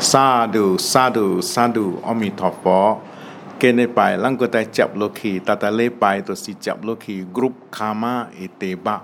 沙度沙度沙度，阿弥陀佛。今得ไป，楞个呆，เจ็บรถขีตาตาเลไป，ตัวสีจบีกรุ๊ปคามาเอเตบะ，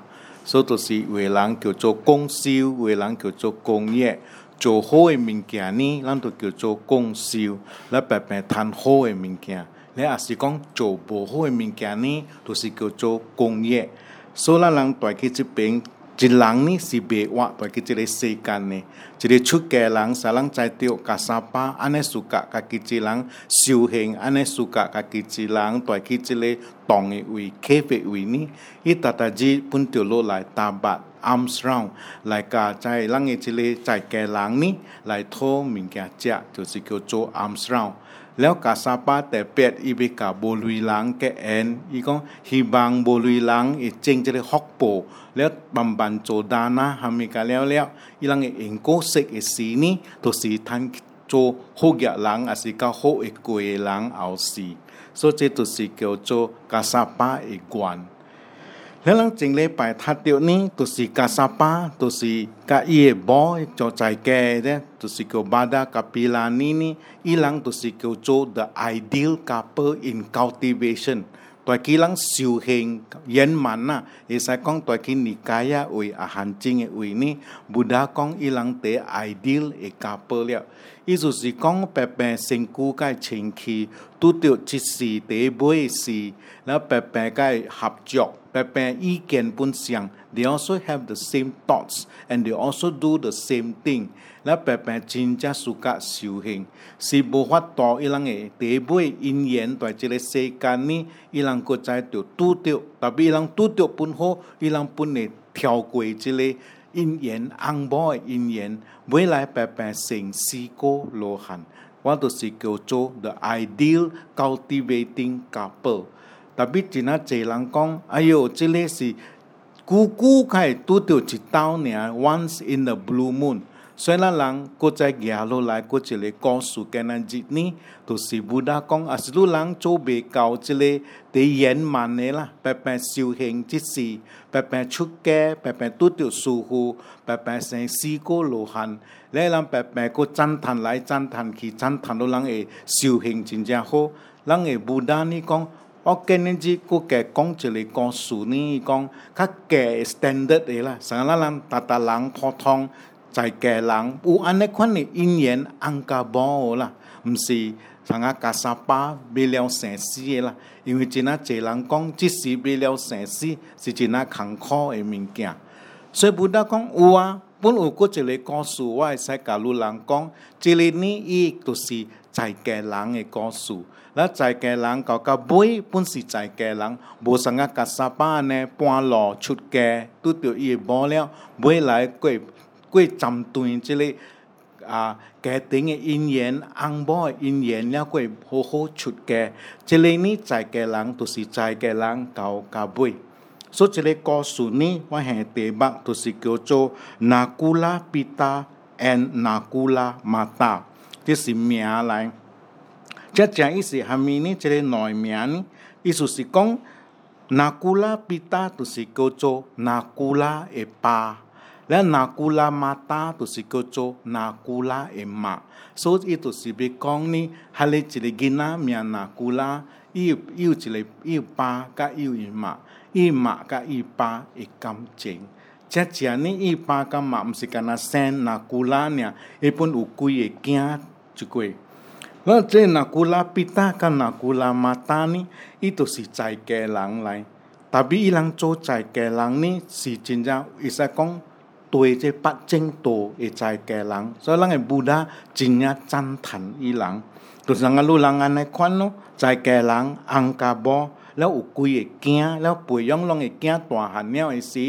所以，ตัวสี่人叫做工销，为人叫做工业，做好诶物件呢，咱都叫做工销，来白白谈好诶物件，你啊是讲做无好诶物件呢，就是叫做工业，所以，咱人待去这边。一人呢是袂活在去即个世间呢，一个出家人，啥人在着甲三巴，安尼自家家己一人修行，安尼自家家己一人在去即个洞的位、溪的位呢，伊逐逐日本着落来打 bat arms round 来甲在人的即个在家人呢来讨物件食，就是叫做 arms round。了后沙巴，特别伊别呷无路人概念。伊讲希望无路人会真即个福报。了后慢慢做大呐，后面个了了，伊人个营销式个事呢？著是坦做服务业人，还是搞服务业人好事，所以著是叫做呷沙巴一贯。แล้วหลังจิงเลยไปทัดเดียวนี้ตุสิกาซาปาตุสิกาเอบอยจอใจแกเนี่ยตุสิกบาดากาปิลานีนี่อีหลังตุสิกโจ the ideal couple in cultivation 在己人修行圆满呐，会使讲在己自家嘢位啊，行情的位呢，不得讲伊人对爱的会加报了。意思是讲，白白新故该清气，拄着一时倒尾时，然后白白该合作，白白意见本相。They also have the same thoughts and they also do the same thing. 咱平平真正需要修行，是无法度伊人个一母姻缘在即个世间呢，伊人搁在着拄着，特别伊人拄着本好，伊人本会跳过即个姻缘恐怖个姻缘，未来白白成四果罗汉，我都是叫做 The Ideal Cultivating Couple。特别真呾济人讲，哎哟，即个是久姑开拄着一道尔 o n c e in the Blue Moon。ส่วนหลังก็จะแก้ลุลายก็จะเลยกองสุ่กันนั้นจิตนี้ตัวสิบุดาก้องอาศัลุลังโจเบเก่าจะเลยตีเย็นมันเนล่ะแปลเป็นสิวเฮงที่สี่แปลเป็นชุกแก่แปลเป็นตุ่ดสู่หูแปลเป็นเสียงสีก็โลหันและลังแปลเป็นก็จันทันไหลจันทันขี่จันทันลุลังเอสิวเฮงจริงจังโหลังเอบุดานี่ก้องโอเคนี่จีก็แก่ก้องจะเลยก้องสูนี่ก้องข้าแก่สแตนดาร์ดเอล่ะสังหลังตาตาหลังพอทอง在家人有安尼款诶姻缘，安家无啦，毋是像啊加沙巴为了生死诶啦。因为真啊济人讲，即是为了生死，是真啊艰苦诶物件。所以不得讲有啊。本有过一个故事，我会使教路人讲，即个呢，伊就是在家人诶故事。那在家人到到尾，本是在家人，无像啊加沙巴呢，半路出家，拄着伊无了，尾来过。过站段，这里啊，家庭嘅姻缘，翁某嘅姻缘，了过好好出家。这里呢，在家人，都是在家人搞家尾。所以这里告诉你，我系第一幕，都是叫做“纳古拉比达》and “纳古拉玛塔”，这是名来。再讲意思下面呢，这里内名呢，意思是讲“纳古拉皮塔”都是叫做“纳古拉诶爸。咱纳古拉 m a 就是叫做纳古拉 i m 所以伊就是比讲呢，学历之类个，咪是纳古拉。伊、伊之类、伊爸甲伊妈，伊妈甲伊爸的感情。只只呢，伊爸甲妈毋是讲个生纳古拉呢，一般有几个惊就几。咱遮纳古拉比 i t a 甲纳古拉 m a 呢，伊就是在家人来。特别伊人做在家人呢，是真正会使讲。对这八正道会知嘅人，所以咱嘅布达真啊赞叹伊人，就是人啊路人安尼款咯，知嘅人红家波，แล้วอุกุยเอเกียแล้วป่วยย่องลองเอเกียตัวหันเนียไอสี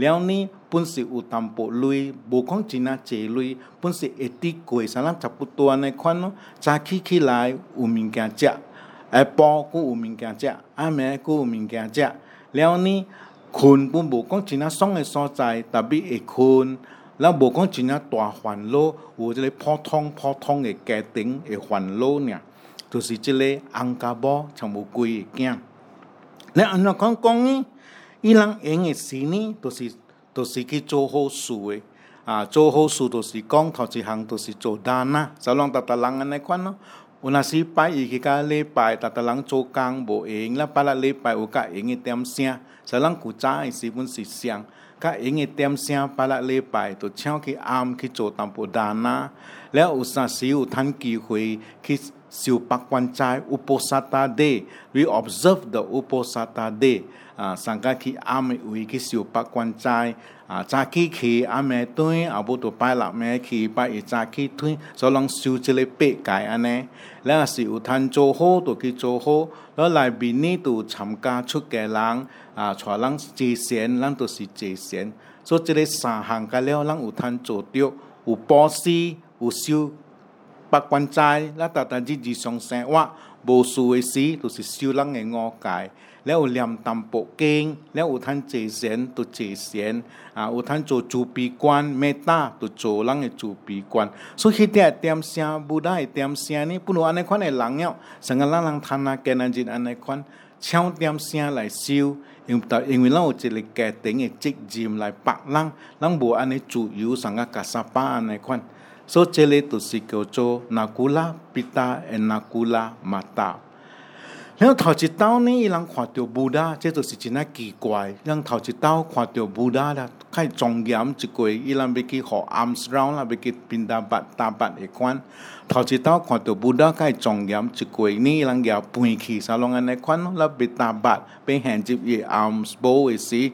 แล้วนี่ปุ่นสิอุตัมปุลุยบุของจินาเจลุยปุ่นสิเอติกุยสารัจับปุตัวในควันเนาะจาขี้ขี้ลายอุมิงแกเจ้าไอปอกูอุมิงแกเจ้าอาเมกูอุมิงแกเจ้าแล้วนี่困，阮无讲一呾爽诶所在，特别会困。咱无讲一呾大烦恼，有即个普通普通诶家庭会烦恼尔，就是即个翁甲某全部归个囝。你安怎讲讲呢？伊人用诶事呢，就是就是去做好事诶。啊，做好事就是讲头一项，就是做单啊，就拢逐逐人安尼款咯。วลาสิไปอีกกาเลไปตัดหลังโจกังโบเองแล้วปละเลไปโอกาเองเต็มเสียงสลังกูจ้าสิบุนสิเสียงก็เองเต็มเสียงปละเลไปตัวเช่าคืออามคือโจตัมปดานะแล้วอุตสาสิอุทันกีหวยคือสิวปักวันใจอุปสัตตาเดวี observe the อุปสัตตาเดสังกัคืออามอุยคือสิวปักวันใจ啊，早起去阿暝顿，阿不就拜六暝去拜日早起去，就让修一个八戒安尼。咱要是有通做好，就去做好。内来明年有参加出家人，啊，带人祭神，咱就是神，所做这个三行甲了，咱有通做到有布施，有修百官斋，咱日日日常生活无事的事，就是修咱的五戒。แล้วเลียมตำโปเก่งแล้วอุทันเจเสียนตุเจเสียนอ่าอุทันโจจูปีกวนเมตาตุโจลังจูปีกวนสุขีเตียเตรียมเสียบูได้เตรียมเสียนี่ปุ่นอันในควันในหลังเนี่ยสังกัลลังทานาแกนจินอันในควันเช่าเตรียมเสียไหลซิวเองแต่เองวิลาจิลิแกเต็งเอกจิกจิมไหลปักลังลังบัวอันในจูอยู่สังกัสปาอันในควันโซเจเลตุสิเกโจนากุลาปิตาเอนากุลามาตา迄头一次呢，伊人看到菩萨，这就是真啊奇怪。人头一次看到菩萨啦，太庄严一过，伊人要去学 arms r o n 啦，要去宾大白大白的款。头一次看到菩萨太庄严一过呢，伊人摇盘去，啥龙安来款咯，拉平大白，平闲只个 arms o 时，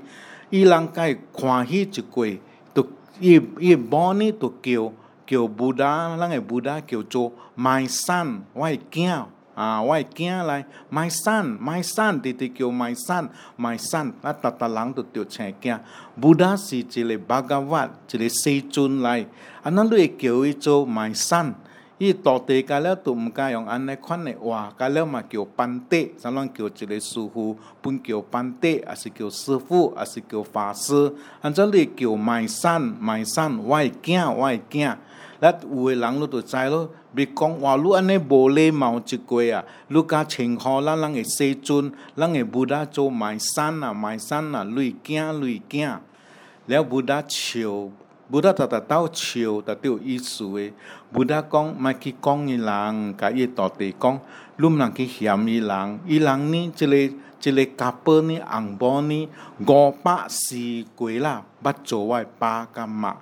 伊人会欢喜一过，就伊伊妈呢就叫叫菩萨，咱个菩萨叫做 my son，我惊。啊，我会惊来卖山卖山，直直叫卖山卖山，啊，大大人都着请惊。菩萨是一个八卦，一个四尊来，啊，那你会叫伊做卖山。伊到地界了，都毋敢用安尼款的话，界了嘛叫班底，咱拢叫一个师傅，本叫班底，还是叫师傅，还是叫法师。安怎你叫卖山卖山，我会惊，我会惊。咱有诶人你就知咯，别讲话，你安尼无礼貌一过啊！你甲称呼咱，咱会世尊，咱会物仔做卖散啊，卖散啊，累惊累惊。了物仔笑，物仔达达到笑，达着意思诶。物仔讲，莫去讲伊人，甲伊当地讲，你毋通去嫌伊人。伊人呢，即个即个甲步呢，红包呢，五百四几啦？捌做诶八甲嘛。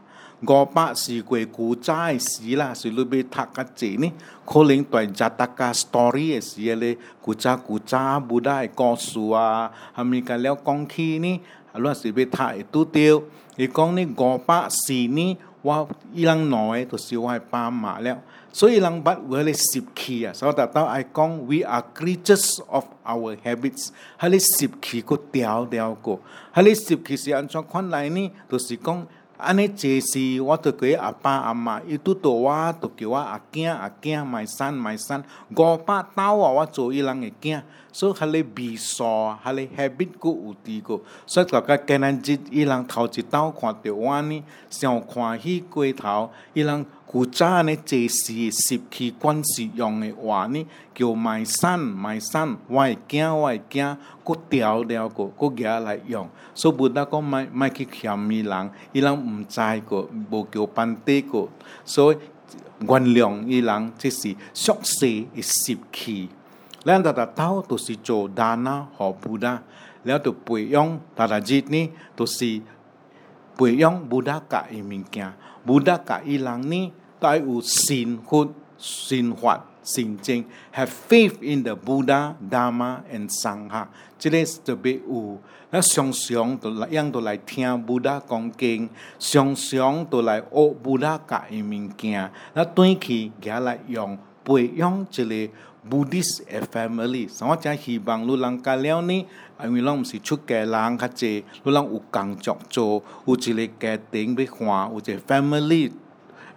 五百四季古早嘅事啦，是你要讀嘅字呢，可能對扎達嘅 story 嘅事咧，古早古早布達嘅故事啊，係咪講了講起呢？เราสิไปถ่ายตู้เตียวอีกองนี่กอปะสีนี่ว่าอีลังน้อยตัวสิว่าปามหมาแล้วส o อลังบัดเวลสิบขีอ่ะสำหตัตาไอกอง we are creatures of our habits ฮะเลสิบขีก็เดียวเดียวก็ฮะเลสิบขีสิอันชอบคนไหนนี่ตัวสิกอง安尼济事，我都叫阿爸阿妈，伊拄到我，就叫我阿囝阿囝，卖瘦卖瘦，五百斗啊，我做伊人个囝。所以遐个味素啊，遐个虾米，佫有滴个。所以大家感恩即伊人头一斗看到我呢，想欢喜过头。伊人古早安尼，侪是拾起棍子用的话呢，叫卖伞、卖伞，我会惊，我会惊，佫调了过，佫拿来用。所以不得讲卖卖去嫌伊人，伊人毋知个，无叫班底个。所以原谅伊人，即是俗世的拾气。แล้วตัดเท้าตัวสีโจดานาหอบูดาแล้วตัวปุยยงตัดจิตนี่ตัวสีปุยยงบูดากะอิมิงเกียบูดากะอิหลังนี่ต้องอุสินหุสินหวัดสิ่งจริง have faith in the Buddha Dharma and Sangha จีเรสจะไปอูแล้วสงสงตัวยังตัวไหลเทียบูดากองเกงสงสงตัวไหลโอบูดากะอิมิงเกียแล้วตัวขี้แกไหลยองปุยยงจีเรบ b u d d h i ฟ t f a m i ี่สังวจะฮีบังลุลังกาแล้วนี่ไอ้วิลองสิชุกแกล้างคัจเจลุลังอุกังจอกโจอุจิเลแกเต็งไปขวาอุเจ family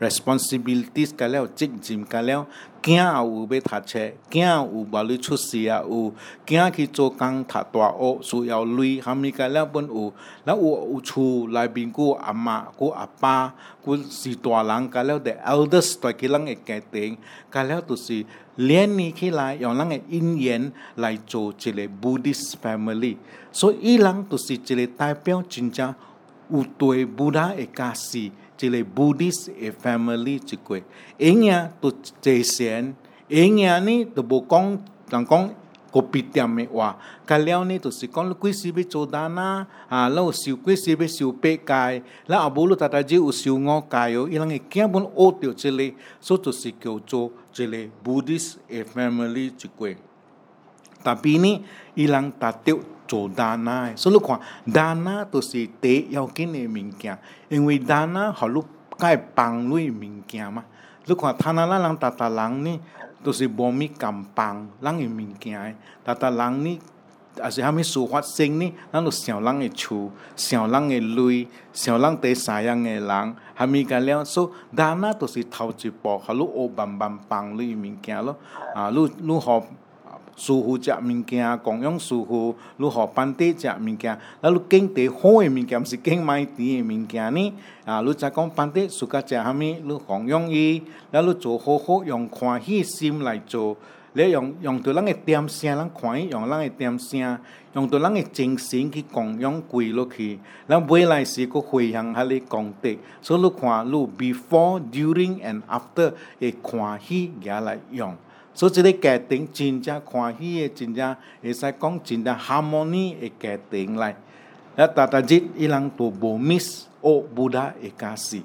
responsibilities กันแล้วจิกจิมกันแล้ว囝也有要读册，囝有无？来出世啊，有，囝去做工读大学需要钱，含物个了本有，咱有有厝内面有阿妈有阿爸，佫是大人，个了的 elders 大家人个家庭，个了就是连你起来用咱个语言来做一个 Buddhist family，所以人就是一个代表真正有对 Buddha 的系。一个 Buddhist 的 family 一过，因呀都济善，因呀呢都无讲，人讲。個別店的話，佢了呢就是講幾時要做單啦，啊，然後收幾時要收八戒，然後無論大大只有收五戒哦，伊人嘅根本學到這裡，所以就是叫做這裡 Buddhist family 一個。但係呢，伊人達到做ดานาสรุปว่าดานาตัวสิเตยอากินในมิงเกียเองวิดานาเขาลูกใกล้ปังลุยมิงเกียมาลูกว่าทานละหลังตาตาหลังนี่ตัวสิบ่มีกำปังหลังมิงเกียตาตาหลังนี่อาจจะไม่สูวัดเสิยงนี่นั่นลูกเสียงหลังไอชู เสียงหลังไอลุย เสียงลังเตยสายังไอหลังหามีกันแล้วสู้ดานาตัวสิเท่าจีบอกเขาลูกโอบบัมบัมปังลุยมิงเกีแล้วอ่ลูกลูกหอบ师傅食物件，供养师傅，你何班底食物件，那如见得好的物件，是见买得的物件呢？啊，你才讲班底自家食虾物，你供养伊，那如做好好用欢喜心来做，你用用到咱的点声，咱欢喜用咱的点声，用到咱的精神去供养归落去，咱未来是去回向遐咧功德。所以你看，你 before、during and after 的欢喜也来用。所以，即个家庭真正欢喜的，真正会使讲真正 harmony 的家庭来。那大日伊人都无 miss，有不达的假事。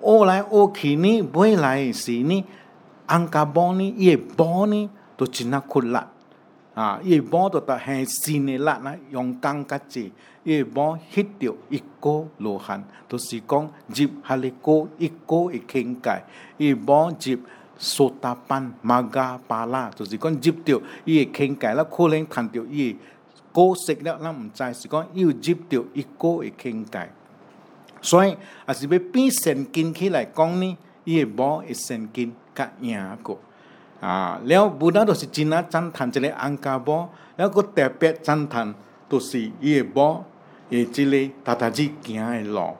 我来，我去呢，未来来事呢。安家婆呢，伊诶婆呢，都真难困难。啊，伊帮都大下心呢啦，呢用功个济，伊婆吸着一个路向，就是讲入下一个一个的境界，伊婆入。苏达班玛嘎巴拉，就是讲入掉伊个境界啦，可能趁着伊个故事了，咱毋知是讲伊有入着伊个个境界。所以，也是要变神经起来讲呢，伊个某个神经较赢过啊。了，不单都是真啊赞叹一个安家某，了个特别赞叹，都是伊个某，伊即个踏踏实行个路。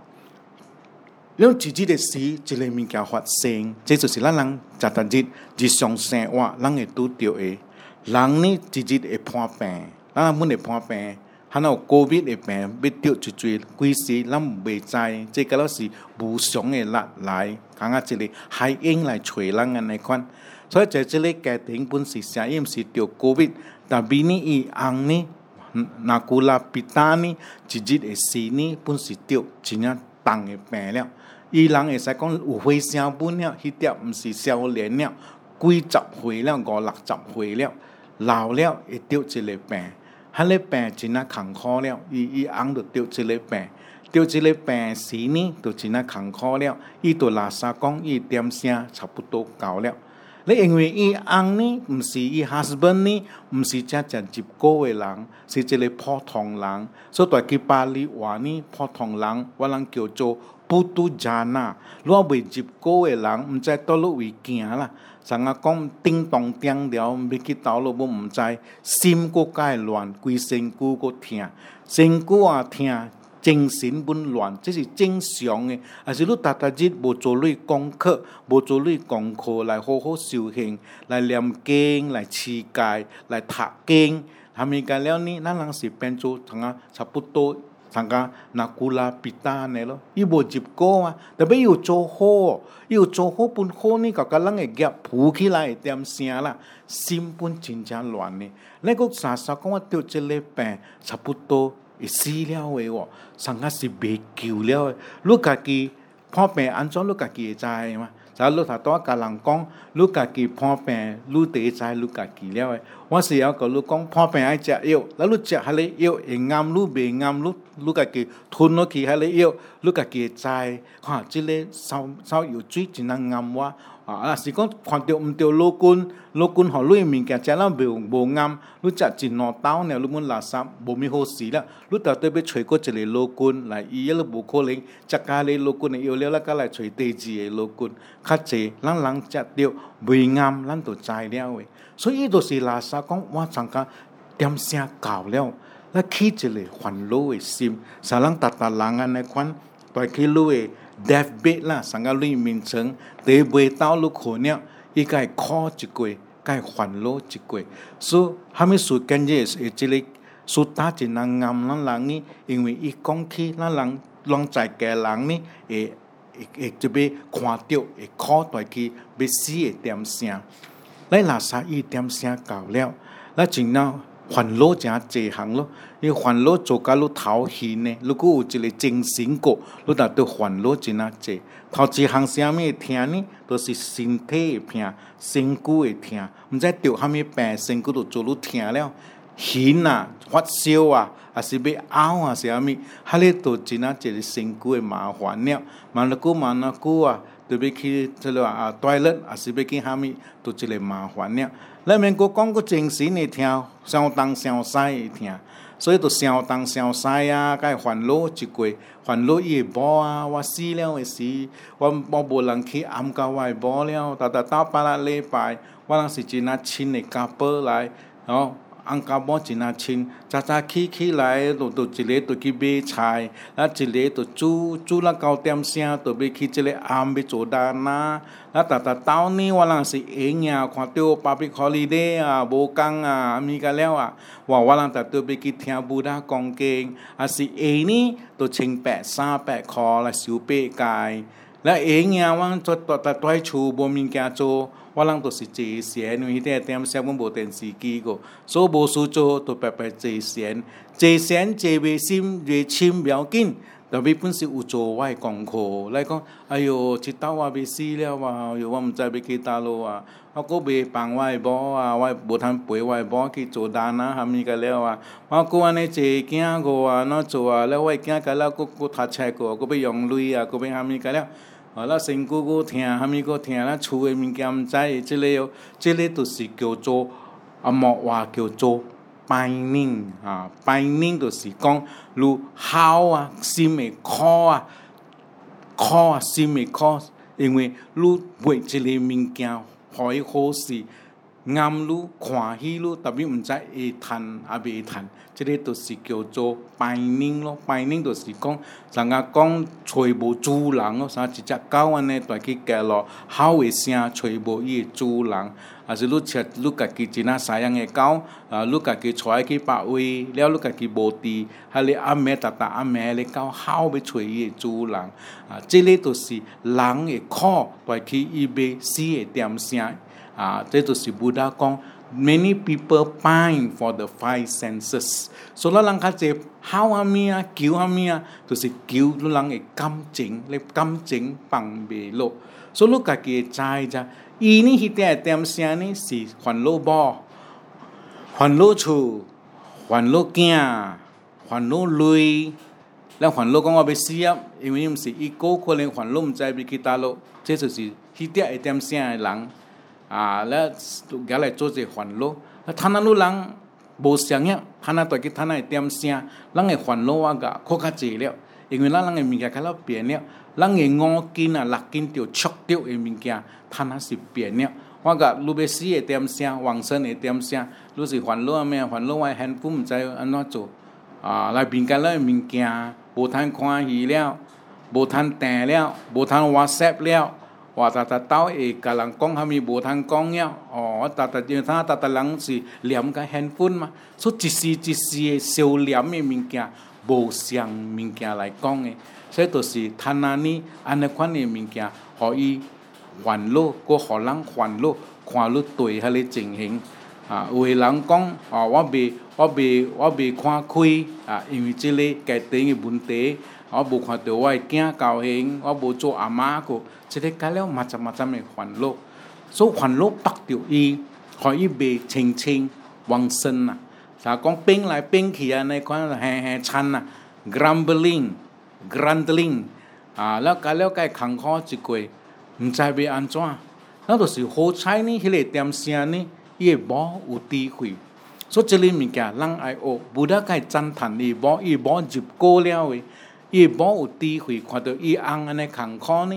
了自己的事，一个物件发生，这就是咱人十逐日日常生活，咱会拄着的。人呢，一日会破病，咱每会破病，还有高密的病，要着一侪，规时咱袂知，这个老是无常的力来，感觉一个海鹰来找咱安尼款。所以在这个家庭本是声音是着高密，但比呢伊翁呢，那古拉比达呢，一日的死呢，本是着真正重的病了。伊人会使讲有花成本了，迄点毋是少年了，几十岁了，五六十岁了，老了会得一个病，迄个病真啊坎坷了，伊伊翁就得一个病，得一个病时呢就真啊坎坷了，伊就垃圾讲伊点声差不多够了。你因为伊翁呢，毋是伊 husband 呢，毋是只正入哥的人，是一个普通人，所以在吉巴黎话呢，普通人我人叫做不通人。如果未入哥的人，毋知倒落位行啦。像啊讲叮当叮了，要去倒落，我毋知。心骨介乱，规身躯骨疼，身躯也疼。精神紊亂，這是正常嘅。但是你逐逐日無做你功課，無做你功課來好好修行，來念經，來持戒，來讀經，後面解了呢，咱人是變做同啊差不多，同啊那古拉比達呢咯。伊無結果啊，特別要做好，要做好本好呢，個個人嘅業浮起來點聲啦，心本真正亂呢。你個啥啥講我得即個病差不多。isilia weo sanga si bekiu leo luka ki phopen anchon luka ki chai ma za lo tha to ka lang kong luka ki phopen lu te chai luka ki leo wa si ya ko lu kong phopen ai cha yo la lu cha hale yo engam lu be ngam lu luka ki thun no ki hale yo luka ki chai ha chile sao sao yu chui chinang ngam wa 啊，若是讲看到毋对老君，老君互你物件，食了袂无啱，你食一两兜呢，你们垃圾，无咪好事啦。你到底要找过一个老君来，伊迄个无可能，食家己老君的药了，咱甲来找第二个老君，较济，咱人食着袂啱，咱就知了的。所以伊就是垃圾，讲我参加点声到了，咱起一个烦恼的心，啥人达达人安尼款，大起你的。death bed 啦，上个瑞面称，伫未到路口了，伊个系靠一过，个系欢乐一过。所以，哈咪说今日诶即个，苏打真人暗姆咱人呢，因为伊讲起咱人拢在家人呢，会会会就要看到，会靠待去，要死诶点声，咱若圾伊点声够了，咱尽了。烦恼诚济项咯，你烦恼做甲你头眩呢。如果有一个精神个，你达对烦恼真啊济。头一项啥物会疼呢？着是身体会疼，身躯会疼。毋知着啥物病，身躯着做你疼了，晕啊，发烧啊，啊是要呕啊，啥物？哈哩着真啊一个身躯诶麻烦了。嘛，啷个，嘛，啷久啊！就要去，即落啊，住勒，也是要去虾物，都一个麻烦了。咱民国讲过，精神会听相当相西会听，所以就相当相西啊，甲烦恼一过，烦恼伊会无啊。我死了的时，我我无人去暗交我，伊无了，到到八六礼拜，我那是只那亲的家宝来，哦。อังกาบจินาชินจ้าจ้าขี้ขี้ไหลตัวจิเลตัวกิเบชายแล้วจิเลตัวจูจูแล้วเกาเตียมเสียตัวไปขี้จิเลอามไปโจดานาแล้วแต่แต่เต้านี่ว่าลังสิเองเนี่ยความเตียวปาปิคอลีเดียโบกังอ่ะมีกันแล้วอ่ะว่าว่าลังแต่ตัวไปขี้เทียบูดากองเกงอาสิเองนี่ตัวเชิงแปะซาแปะคอและสิวเปกาย และเองเนี่ยว่าตัวแต่ตัวให้ชูบ่มีแกโจ我人就是坐禅，因为迄个点啥阮无电视机个，所以无事做就白白坐禅。坐禅坐未深，越深不要紧。特别本是有做我诶功课，来讲，哎哟，即刀我未死了哇，哟，我毋知要去倒落啊，我阁未放我诶某啊，我无通陪我诶某去做单啊，啥物甲了啊，我阁安尼坐惊个啊，哪做啊，了我惊甲了，阁阁读册个，阁要用镭啊，阁要啥物甲了。啊，咱身骨骨疼，后物个疼，咱厝诶物件毋知，即个里，即个就是叫做啊，莫话叫做拜 u 啊，拜 u 著就是讲，如好啊，是会 h 啊，w 啊，h 会 w 因为你买即个物件，好许。眼噜看起噜，特别毋知会趁也未趁，即个都是叫做怀念咯。怀念就是讲，人家讲找无主人咯，像一只狗安尼倒去街落，嚎个声，找无伊个主人。啊，是汝切汝家己一呾啥样个狗，啊，汝家己带去别位了，汝家己无治，哈，你阿妈搭搭阿妈个狗嚎要找伊个主人，啊，即个都是人个苦，倒去伊未死个点声。uh, Tetusi Buddha Kong, many people pine for the five senses. So lo lang kasi how amia kiu amia to si kiu lo lang e kam ching le kam ching pang be lo. So lo ka ke chai ja ini hite atem sia ni si kwan lo bo. Kwan lo chu, kwan lo kia, kwan lo lui, แล้วขวัญโลกก็ว่าไปเสียบอีมิมสิอีโก้คนเลยขวัญล่มใจไปกีตาโลเจสุสีฮิเตียไอเต็มเสียหลัง啊，是都拿来做一个烦恼。啊，趁那女人无声音，趁那倒去赚那一点声。咱个烦恼啊，觉搁较济了。因为咱人个物件较了变了，咱个五斤啊六斤着触着的物件，趁啊，是变了。我甲如果死的点声，黄生的点声，越是烦恼啊咩啊，烦恼我幸福毋知要安怎做。啊，来评价咱个物件，无通看去了，无通订了，无通话塞了。话达达到，会甲人讲，他物无通讲呀，哦，达达，你看达达人是连个兴奋嘛？说一时一时诶，小念诶物件，无上物件来讲诶，所以就是贪安尼安尼款诶物件，互伊烦恼，搁互人烦恼，看汝对遐个情形，啊，有诶人讲，哦，我未，我未，我未看开，啊，因为即个家庭诶问题。我无看到我的囝高兴，我无做阿妈过，一日解了麻杂麻杂的烦恼，所以烦恼绑着伊，互伊袂清清旺盛啊。ถ้าก้องเป้งหลายเป้งเขียในควแห่แห่ชันนะ grumbling grumbling อ่าแล้วก็แล้วก็ขังข้อจิกวยมันจะเป็นอันจ้าแล้วตัวสิโหใช้นี่ฮเลตรีมเสียนี่เย่บ่อุตีคุยสุดจะลืมมีแก่ลังไอโอบุดาไกจันทันอีบ่อีบ่จิบโกแล้วเว้伊无有智慧，看到伊翁安尼艰苦呢，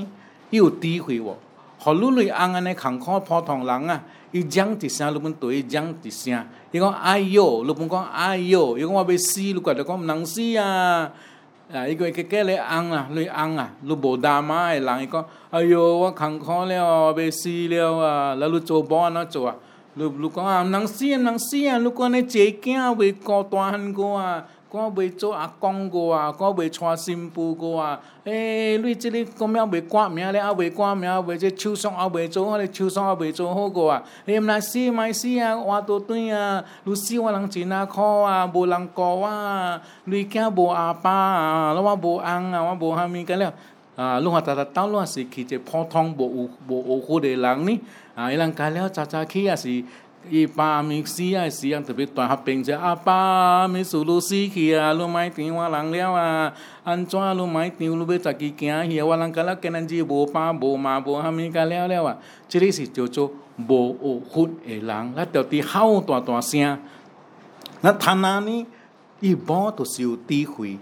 伊有智慧无？互你类翁安尼艰苦，普通人啊，伊嚷一声，你们对伊嚷一声，伊讲哎哟，你们讲哎哟，伊讲我要死，你们在讲毋通死啊？啊，伊讲哥加咧翁啊，你翁啊，你无大诶人伊讲哎哟，我艰苦了，我死了啊，那你做保安怎做啊，你你讲啊，毋通死啊，通死啊，你讲你坐囝仔未孤单个。我袂做阿公告啊，我袂娶新妇个啊，诶，你即个讲了袂挂名了，啊袂挂名，袂即手术啊袂做，我咧手术啊袂做好个啊，哎毋来死，毋来死啊！活倒转啊！累死我人真啊苦啊，无人顾我啊，你囝无阿爸啊，拢我无翁啊，我无虾米个了。啊，拢啊，常常斗，乱也是去一普通无有无有好的人呢。啊，伊人家了早早去也是。伊爸米死啊，是啊，特别大合并者阿爸阿咪，苏路死去啊，路迈天我人了啊，安怎路迈天你要自己行去啊？我人个勒今日无爸无妈无虾物甲了了啊，即个是叫做无学佛的人。咱着伫吼大大声，那他那呢？伊无着有智慧，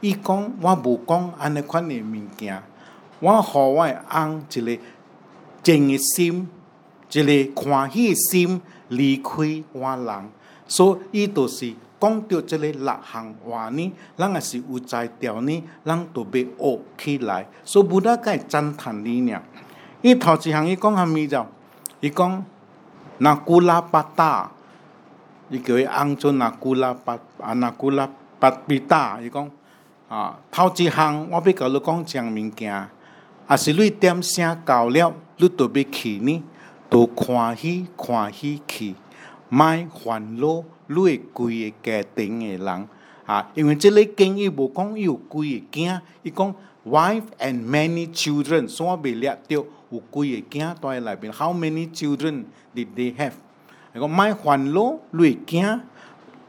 伊讲我无讲安尼款诶物件，我互我诶翁一个真心。一个欢喜心离开我人，所以伊就是讲到这个六项话呢，咱也是有才调呢，咱都袂学起来，所以无得会赞叹你俩。伊头一项伊讲个物事，伊讲纳古拉巴达，伊叫伊安做纳古拉巴啊，纳古拉巴比达，伊讲啊，头一项我要甲你讲一项物件，啊是你点声到了，你都袂去呢。都欢喜，欢喜去，莫烦恼，你会规个家庭的人。啊，因为即个建议无讲有几个囝，伊讲 wife and many children，双袂掠着有几个囝。住来内面 how many children did they have？伊讲莫烦恼，累囝。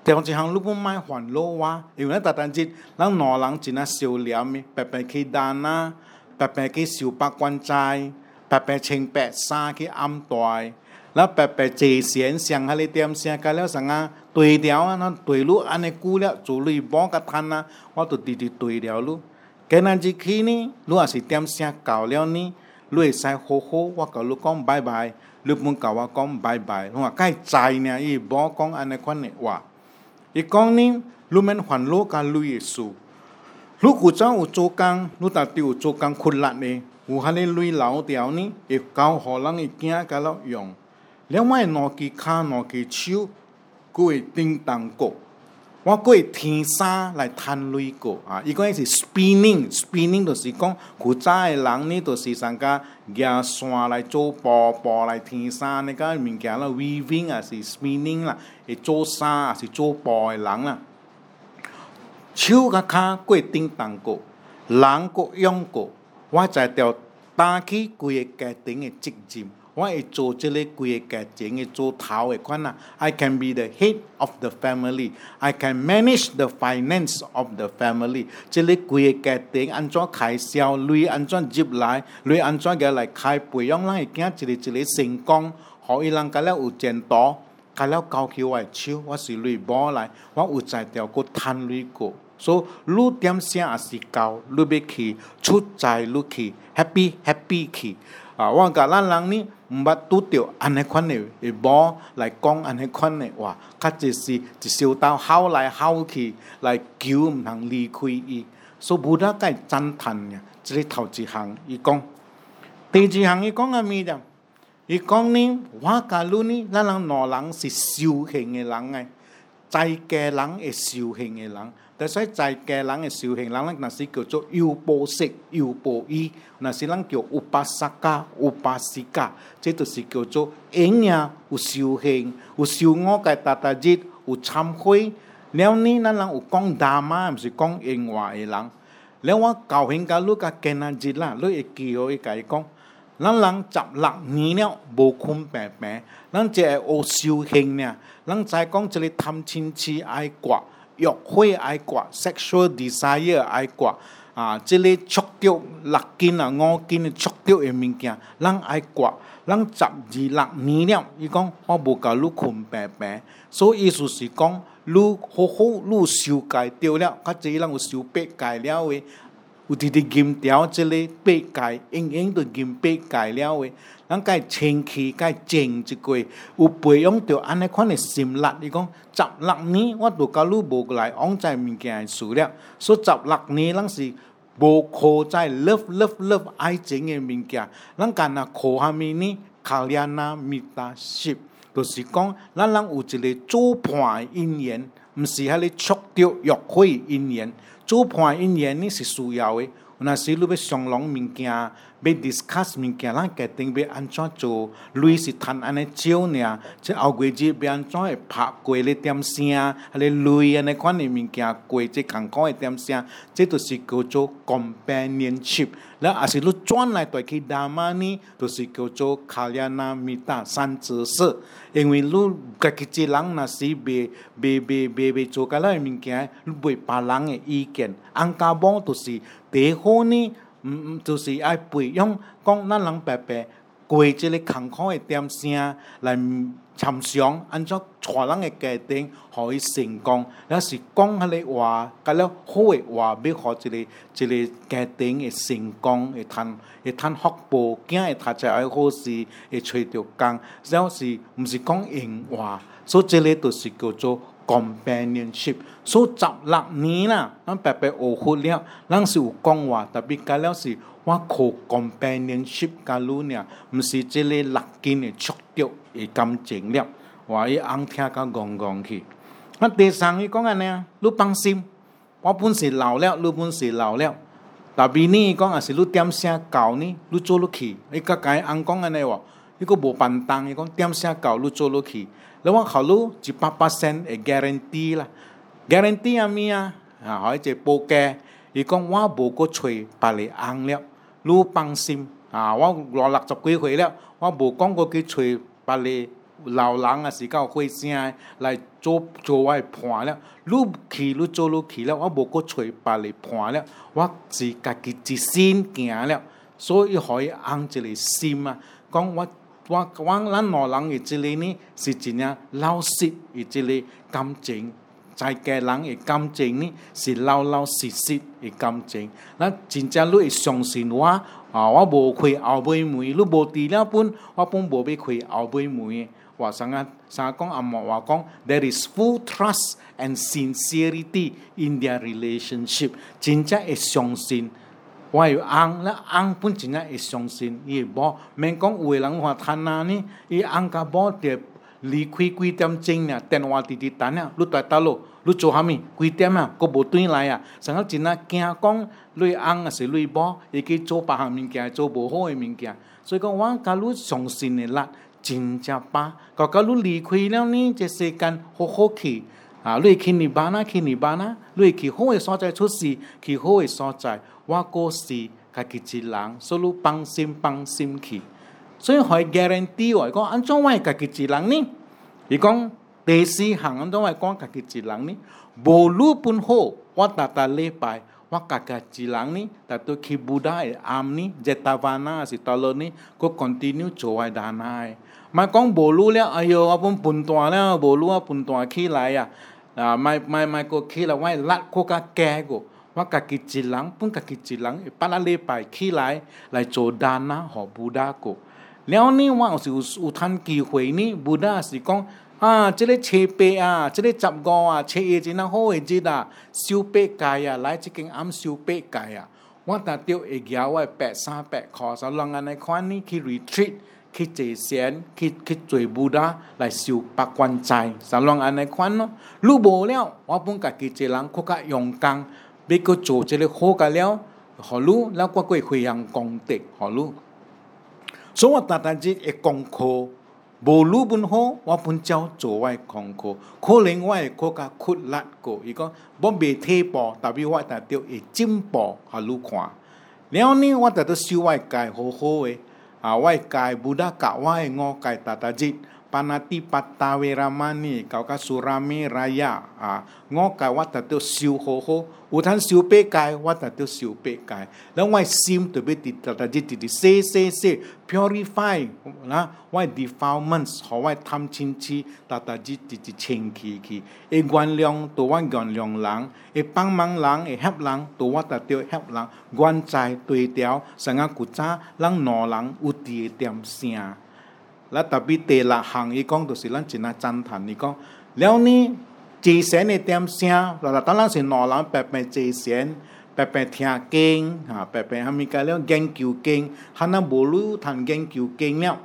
另外一项，如果莫烦恼我，因为咱逐单时，咱两人真啊相念咪，白白去担啊，白白去受百关斋。白白穿白衫去暗袋，那白白坐船上海你点声，干了什啊？对条啊，那对路安尼久了，做里无噶赚啊，我都直直对条路。今仔日子去呢，你也是点声够了呢，你会使好好我甲你讲拜拜，你唔甲我讲拜拜，我讲在呢，伊无讲安尼款的话。伊讲呢，你免烦恼，干里事。你古早有做工，你但有做工困难呢？有遐尼钱留条呢，会够予人会惊甲了用。另外两只脚、两只手，佫会叮当个。我佫会天沙来趁钱个啊！伊讲是 spinning，spinning 就是讲古早诶人呢，就是参加摇扇来做步步来天沙呢，个物件了。weaving 啊是 spinning 啦，会做纱啊是做布诶人啦。手甲脚佫会叮当个，人佫用个。我在条担起规个家庭的责任，我会做即个规个家庭的做头的款啊。I can b e the head of the family. I can manage the finance of the family. 这个规个家庭安怎开销，镭安怎进来，镭安怎个来开，培养咱个囝一日一日成功，互伊人个了有前途，个了交起我手，我是钱无来，我有在调过摊镭过。所以，汝点声也是够，汝欲去出财，汝去，happy happy 去。啊，我甲咱人呢，毋捌拄着安尼款的伊无来讲安尼款的话，确实是一小捣，吼来吼去，来求毋通离开伊。所以，无得解赞叹呢，即个头一项伊讲，第二项伊讲个物事，伊讲呢，我甲汝呢，咱人两人是修行的人个，在家人会修行的人。ต่ใใชจแก在家人嘅修行，人人那是ง做優婆塞、優婆夷，那是人叫烏巴薩迦、烏巴ว迦，這就是叫่影呀，有修行，有修我嘅達達ม有懺悔。แล้วนี่นั่นเราก้องดราม่าไม่ใช่ก้องเองว่าเอหลัง แล้วว่าเก่าเหงนกัลูกกับแกนาจิตละลูกเอกีโอเอกายกองนั่นหลังจับหลักนี้เนี่ยโบคุมแปะแปะนั้นจะโอสิวเหงเนี่ยหลังใจกองจะเลยทำชินชีไอกว่า欲火爱挂，sexual desire 爱挂，啊，即个触得六斤啊、五斤触促得的物件，咱爱挂，咱十二六年了，伊讲我无教汝困平平，所以意思是讲，汝好好，汝修改掉了，较即人有修改改了的。有直直强条即个八戒，永因着念八戒了的，咱该清气，该静一过，有培养着安尼款的心力。伊讲，十六年我着甲你无来往在物件事了，所以十六年咱是无靠在 love love love 爱情的物件，咱干那靠啥物呢？卡利亚那咪达什，就是讲咱人有一个祖盘姻缘，毋是遐个触着约会姻缘。主盘音源呢是需要的，那是你要上龙物件。要 discuss 物件，咱家庭要安怎做？钱是趁安尼少尔，即后几日要安怎会拍过咧点声？迄个钱安尼款诶物件过即艰苦诶点声，即著是叫做 companionship。咱也是你转来倒去难啊呢，著是叫做 connection with senses。因为你甲起只人若是要要要要要做个咧物件，你袂别人诶意见，人家某著是第好呢。毋毋就是爱培养讲咱人白白过一个艰苦诶点声来参详，安怎带咱的家庭，互伊成功。也是讲迄个话，甲了好的话，要互一个一个家庭会成功，会趁会趁福报，囝会读书会好事，会揣到工。只要是毋是讲闲话，所以即个就是叫做。companionship，所以集落呢啦，咱白白误会了。咱是有讲话，特别讲了是，我靠 companionship 是即个六斤的触折的感情了，哇，伊硬听到戆戆去。啊，第三，伊讲尼啊，汝放心，我本是老了，汝本是老了，特别呢讲，阿是汝点声教呢，汝做落去，你甲伊阿讲安尼喎，伊个无办当，伊讲点声教，汝做落去。咁我话佢，一百 percent 係保證啦，保證有咩啊？啊，可以做保伊讲我无過揣别诶翁了，越放心。啊，我六六十几岁了，我无讲過去找别诶老人啊，是到開聲来做做我诶伴了。越去越做越去了，我无過找别诶伴了，我是家己一身行了，所以互伊翁一个心啊，讲我。我、我咱两人伊这里呢是一样老实，伊这里感情，在家人伊感情呢是老老实实的感情。咱真正汝会相信我，啊，我无开后背门，汝无除了本，我本无要开后背门。我上个上个讲阿毛，话讲 there is full trust and sincerity in their relationship，真正会相信。ว่าอยู่อังและอังปุ่นจิงะอิสงสินอีบอแมงกองอวยหลังหัวทานานี่อีอังกาบอเตียလီခွေကွီတမ်ချင်းနာတန်ဝတီတီတာနာလူတတလိုလူချိုဟာမီကွီတမ်ကိုဘိုတွင်းလာရစငါချင်နာကင်ကောင်းလွေအန်းအစလွေဘောေကေချိုပါဟာမင်ကချိုဘိုဟိုအမင်ကဆိုကောဝမ်ကလူဆောင်စင်နေလာဂျင်ချပါကကလူလီခွေလောင်းနင်းကျစေကန်ဟိုခိုခီ啊，汝去汝班仔，去汝班仔，汝去好诶所在出事，去好诶所在，我都是家己一人，所以汝放心，放心去。所以会 guarantee 话，讲安怎阮会家己一人呢？伊讲第四项，阮都会讲家己一人呢，无汝分好，我逐逐礼拜。ว่ากากาจิลังนี่แต่ตัวคิบูได้อามนี่เจตาวานาสิตอลนี่ก็คอนติเนียจวยดานายมันก้องบอลูเลยอายุอ่ะผมปุ่นตัวแล้วบอลูอ่ะปุ่นตัวขี้ไรอ่ะไม่ไม่ไม่ก็ขี้ละไว้ละก็กาแก่กว่ากากิจิลังปุ่นกากิจิลังปั้นอะไรไปขี้ไรไรโจดานาหอบูดากแล้วนี่ว่าสิอุทันกี่หวนี่บูดาสิก้อง啊，即个七八啊，即个十五啊，七月真啊好个日啊，小八戒啊，来即间暗修八戒啊。我今朝会叫我八三八课，就按安尼款，呢去 retreat，去坐禅，去去做 b u 来修八关斋，就按安尼款咯。你无了，我本家己一个人更较用功，要阁做即个好个了，给汝咱国国非常功德，互汝。所以我单单只会功课。无语文好，我本照做外功课，可能我会更加困力过。伊讲我未退步，代表我着着会进步和你看，然后呢，我着着修外界好好诶，啊，外家不只教我个外界，呾呾ปานาติปัตตาเวรามานีเขาก็สุรามีรายะอ่างอกายวัตตเตสิวโหโหอุทันสิวเปกายวัตตเตสิวเปกายแล้วไว้ซิมตัวเบติตตาจิตติติเซเซเซพิออริฟายนะไว้ดีฟาวเมนส์ขอไว้ทำชินชีตาตาจิตติติเชิงคีคีเอกวันเลียงตัววันก่อนเลียงหลังเอปังมังหลังเอแฮบหลังตัววัตตเตแฮบหลังกวนใจตัวเดียวสังกุจ้าลังหนอหลังอุติเตียมเสียและตบิเตละหังอีกองตัวสิลันจินาจันทันนี่ก็แล้วนี่จีเสียนในเตียมเสียเราตั้งลังสินอลังแปลไปจีเสียนแปลไปเทียเก่งฮะแปลไปฮามิกาแล้วเก่งกิวเก่งฮันนั้นบุรุษทางเก่งกิวเก่งแล้ว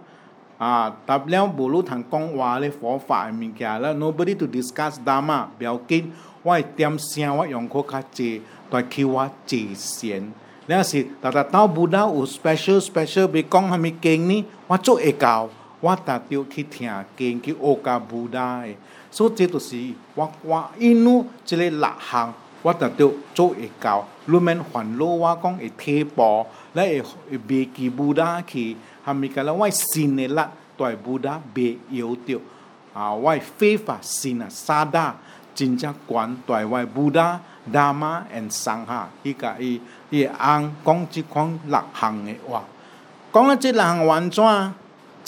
อ่าตับแล้วบุรุษทางกองวาเลยฟอฝ่ายมิกาแล้ว nobody to discuss ด h a r m a เบลกินว่าเตรียมเสียว่าอย่างโคคาจีตัวคิดว่าจีเสียน แล้วสิแต่แต่เต้าบูดาอู special special ไปกองฮามิเก่งนี่ว่าจุเอกาว我达到去听见去学个无难的，所以即著是我我因努即个六项我达到做会到，你们烦恼我讲会退步，来会会袂记无难去，含咪个了，我新的六，著会无难袂摇着，啊，我非法新的沙达真正管，著我无难，大马按上下伊个伊伊按讲即款六项诶话，讲了即六项完怎？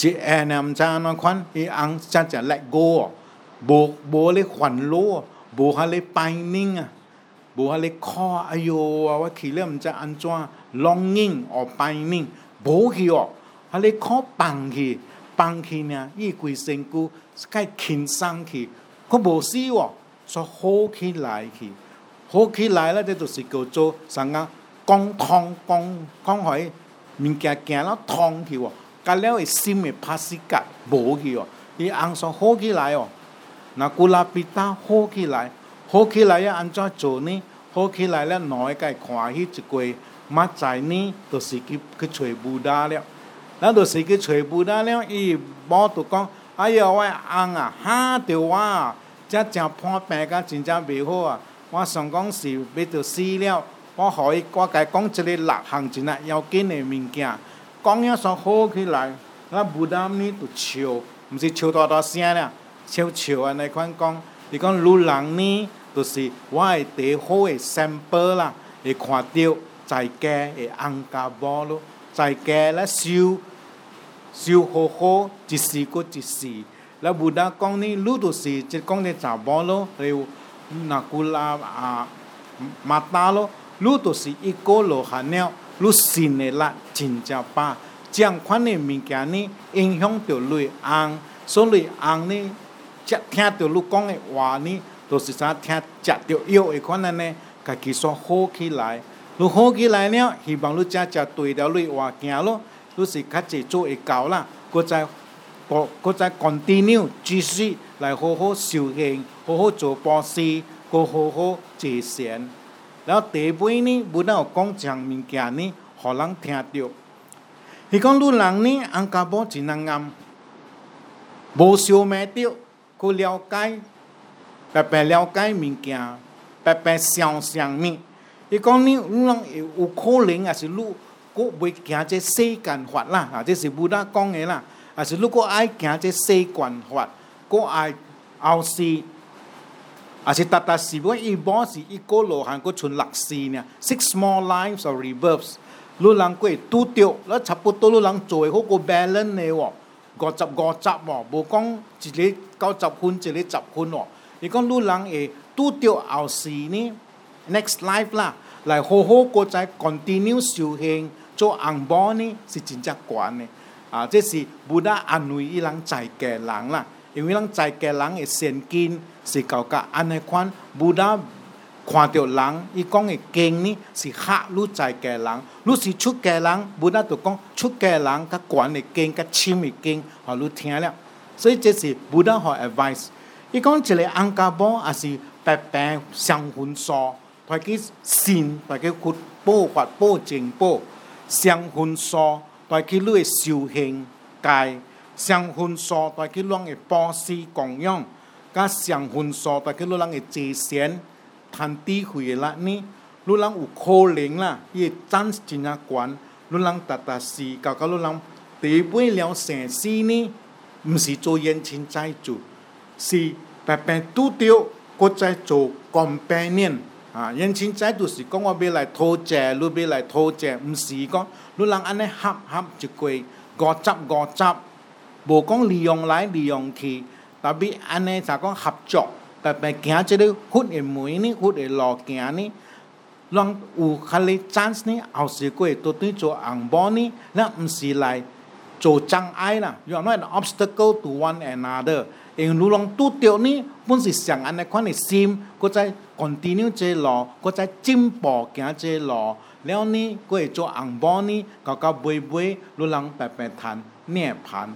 จีแอนมจานนควันอีอังจะจะเละโกโบโบเลยขวัญรู้บูฮาเลยไปนิ่งบูฮาเลยข้ออายุว่าขี่เริ่มจะอันจ้าลองงิ่งออกไปนิ่งโบขี่ออฮาเลยข้อปังขี่ปังขี่เนี่ยอีกุยเซงกูใกล้ขินซังขี่ก็โบซีวะสโฮขี่ไหลขี่โฮขี่ไหลแล้วจะตัวสิเกโจสังกกองทองกองกองหอยมีแก่แก่แล้วทองขี่วะ干了，心诶拍死甲无去哦。伊翁煞好起来哦，那古拉比塔好起来，好起来要安怎做呢？好起来了，两甲伊看起一过，明仔呢，就是去去找菩萨了。咱就是去找菩萨了，伊无就讲，哎呀，我翁啊，吓着我啊，这正判病甲真正袂好啊。我想讲是要着死了，我互伊，我伊讲一个六项真啊要紧的物件。讲起上好起来，那不但呢，就笑，毋是笑大大声啦，笑笑安尼款讲。你讲女人呢，就是我诶最好诶三宝啦，会看到在家诶公家婆咯，在家咧笑笑好好，一时过一时。那不但讲呢，你就是讲咱查某咯，还有那古拉啊，马达咯，你就是一个罗汉鸟。你信的力真正大，这样款的物件呢，影响着你红，所以红呢，只听到你讲的话呢，就是啥听食到药的款的呢，家己先好起来。你好起来了，希望你再正对了你话件咯，你是较侪做会到啦，搁再步，搁再 continue 继续来好好修行，好好做波斯，搁好好赚善。然后第八呢，菩萨有讲项物件呢，互人听到。伊讲女人呢，人家保真难暗，无少卖着，去了解，白白了解物件，白白想想物。伊讲呢，女人有有可能，也是你佫袂行这世间法啦，啊，即是菩萨讲的啦。也是如果爱行这世间法，佫爱后死。啊是，达达是，我一般是一个罗汉个存六四呢，six s m a l l lives or r e v e r t s 女人会拄着，那差不多女人做诶好过 balance 的喎，五十五十喎，无讲一日交十分，一日十分喎。伊讲女人会拄着后世呢，next life 啦，来好好个再 continue 修行做安波呢，是真正悬的。啊，这是不单阿内伊人在家人啦，因为咱在家人个善根。是到教安尼款，无萨看到人，伊讲的经呢，是吓汝在家人，汝是出家人，无萨就讲出家人，甲管的经，甲穿的经，互汝听了。所以这是菩萨予 a d v i c e 伊讲一个安家宝，也是白白香薰砂，带去念，带去佛报法报正报，香薰砂，带去汝的修行界，香薰砂带去拢的波斯供养。ก็สังหุนซอไปคือลูกหลังเอเจเสียนทันตีคุยละนี่ลูกหลังอุโคเหลงละียจันจินากวนลูกหลังตัดตาสีก็ก็ลูกหลังตีปุ้ยแล้วเสียสีนี่ยนชิใจจูสก็ไม่ใว่做言情债主是จ白สีก็在做 companion 啊，人情制度是讲我要来讨债，ั要จ讨债，ก是讲你人安บ合合一过五十五十，ลล利用来利用去，特別安尼，咱講合作，白白行這條分的門呢，分的路行呢，让有合理 chance 呢，后時過多轉做红包呢，那唔是来做障 a 啦。原來 obstacle to one another，因为如果丟掉呢，本是想安尼看的心，再 continue 這路，再进步行這路，了呢，過做紅包呢，搞搞揹揹，讓咱白平谈涅槃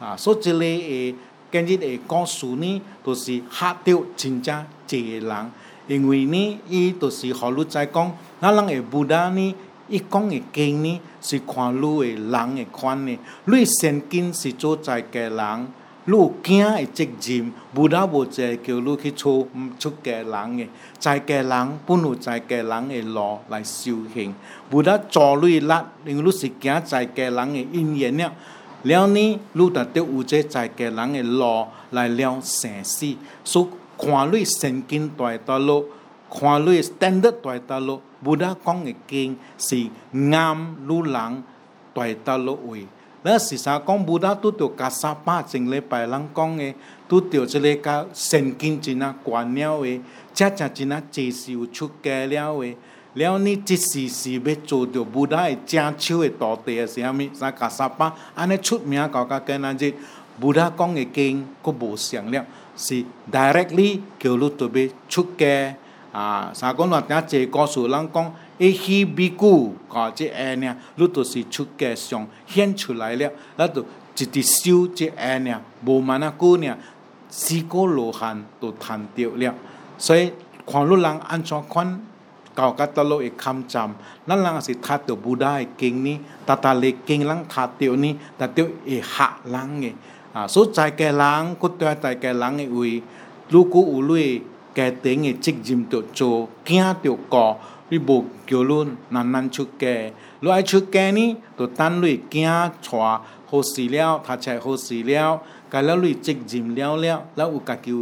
啊，所以這裏。今日的故事呢，就是吓到真假之人，因为呢，伊就是何你在讲，那人诶，不单呢，伊讲诶经呢，是看你诶人诶款呢，你先经是做在家人，你有囝诶责任，无得无一叫你去出出家人诶，在家人本有在家人诶路来修行，无啦助你力，因为你是惊在家人诶因缘了。了呢，汝得得有者在家人诶路来了生死，属看汝神经大条路，看汝 s t a 大条路。无得讲诶经是啱路人大条路话。咱事实上讲，无得拄着加三百真礼别人讲诶，拄着一个甲神经真啊关了诶，真正真啊侪是有出家了诶。了，你一时是要做到无萨诶正手诶徒弟啊，是虾物？啥甲三吧？安尼出名到到今仔日，无萨讲诶经，佫无上了，是 directly 叫你着别出家啊！三讲我听，侪多数人讲，一去美久，个一下尔，你着是出家上显出来了，咱着一直修一下尔，无嘛那久尔，四个罗汉都谈着了，所以看老人安全款。ก่ากัตโลอกคำจำ นั่นลังสิทาเตียวบูได้เก่งนี้ตาตาเล็กเก่งลังทาเตียวนี้ตาเตียวเอหะลังไงอาสุดใจแกลังกุตัวใจแกลังเงอุยลูกูอุลุยแกเต็งเงจิกจิมเตียวโจเกียเตียวกอริบุกเกลุนนันนันชุกแกลูกไอชุกแกนี้ตัวตันลุยเกียชัวโฮสีแล้วทาใจโฮสีแล้วกันแล้วลุยจิกจิมแล้วแล้วแล้วอุกากิว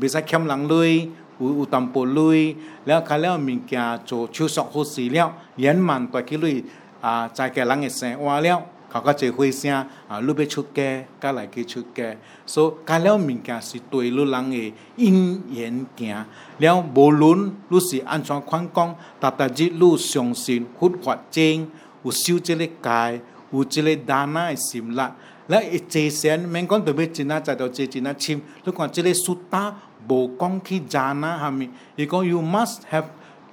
บิซาเข้มหลังลลย有有淡薄累，了开了物件做手术好事了，圆满大起类啊，在家人的生活了，考个一回声啊，你要出家，甲来去出家，所以开了物件是对你人的因缘行，了无论你是安怎款讲，达达日你相信佛法经，有修这个戒，有这个达那的心力。และเจเซนแม่งก้อนตัวเบจินาจากตัวเจจินาชิมแล้วก่อนจะได้สุตตา无讲去坐那下面，伊讲 You must have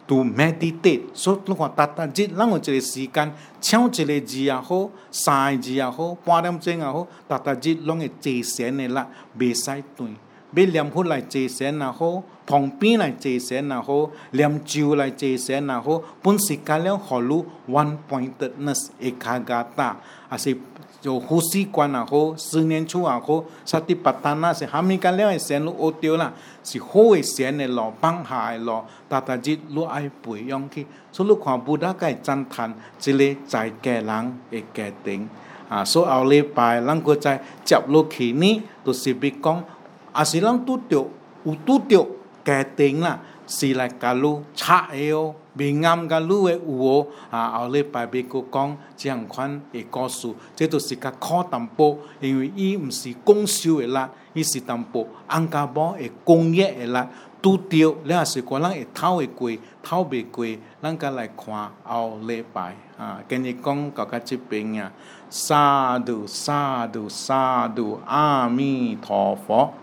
to meditate。所以侬看，天天日，咱个这个时间，像这个字也好，三个字也好，半点钟也好，天天日，拢会坐禅的啦，未使断。要念佛来坐禅也好，旁边来坐禅也好，念咒来坐禅也好，本时间量何如1.11一卡达，阿是？จะหูสีกว่านะโหสื่เนียนชั่วโหสติปัฏฐานะสิฮามีกันเล้วไอ้เสียนลูกอเตียวละสิโหไอ้เสียนในหล่อบังหายหล่อตาตาจิตลูกไอ้ป่วยยองคิสุลูกความบูดาไก่จันทันจิเลใจแก่หลังไอ้แก่ติงอ่าสูเอาเลไปลังกัวใจจับลูกขีนี้ตัวสิบิกองอาศิลังตุเตียวอุตุเตียวแก่ติงล่ะสีลายกาลูชะเอว平安甲女的有哦，啊，后礼拜要阁讲即样款的故事，这都是较苦淡薄，因为伊毋是讲修的啦，伊是淡薄安家宝的工业的啦，拄着，你也是讲咱会讨会过，讨袂过，咱甲来看后礼拜啊，今日讲到甲即边啊，萨杜萨杜萨杜阿弥陀佛。